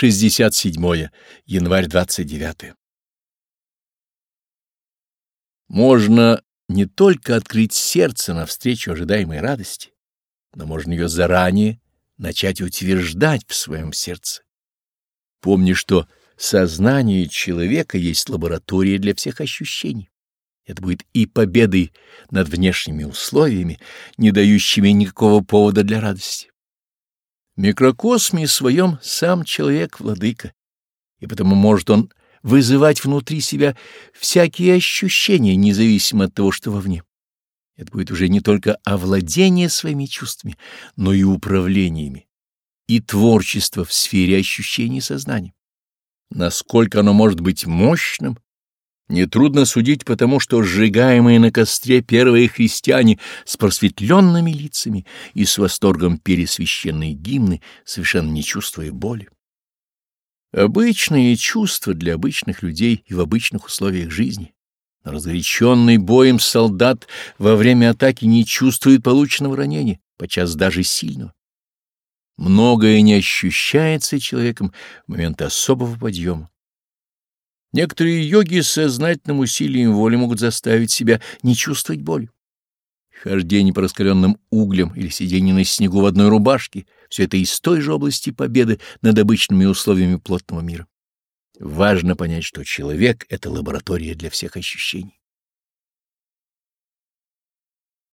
67 январь 29 Можно не только открыть сердце навстречу ожидаемой радости, но можно ее заранее начать утверждать в своем сердце. Помни, что сознание человека есть лаборатория для всех ощущений. Это будет и победой над внешними условиями, не дающими никакого повода для радости. В микрокосме своем сам человек владыка, и потому может он вызывать внутри себя всякие ощущения, независимо от того, что вовне. Это будет уже не только овладение своими чувствами, но и управлениями, и творчество в сфере ощущений сознания. Насколько оно может быть мощным, нетрудно судить, потому что сжигаемые на костре первые христиане с просветленными лицами и с восторгом пели священные гимны, совершенно не чувствуя боли. Обычные чувства для обычных людей и в обычных условиях жизни. разгоряченный боем солдат во время атаки не чувствует полученного ранения, подчас даже сильного. Многое не ощущается человеком в момент особого подъема. Некоторые йоги с сознательным усилием воли могут заставить себя не чувствовать боль. Хождение по раскаленным углям или сидение на снегу в одной рубашке — все это из той же области победы над обычными условиями плотного мира. Важно понять, что человек — это лаборатория для всех ощущений.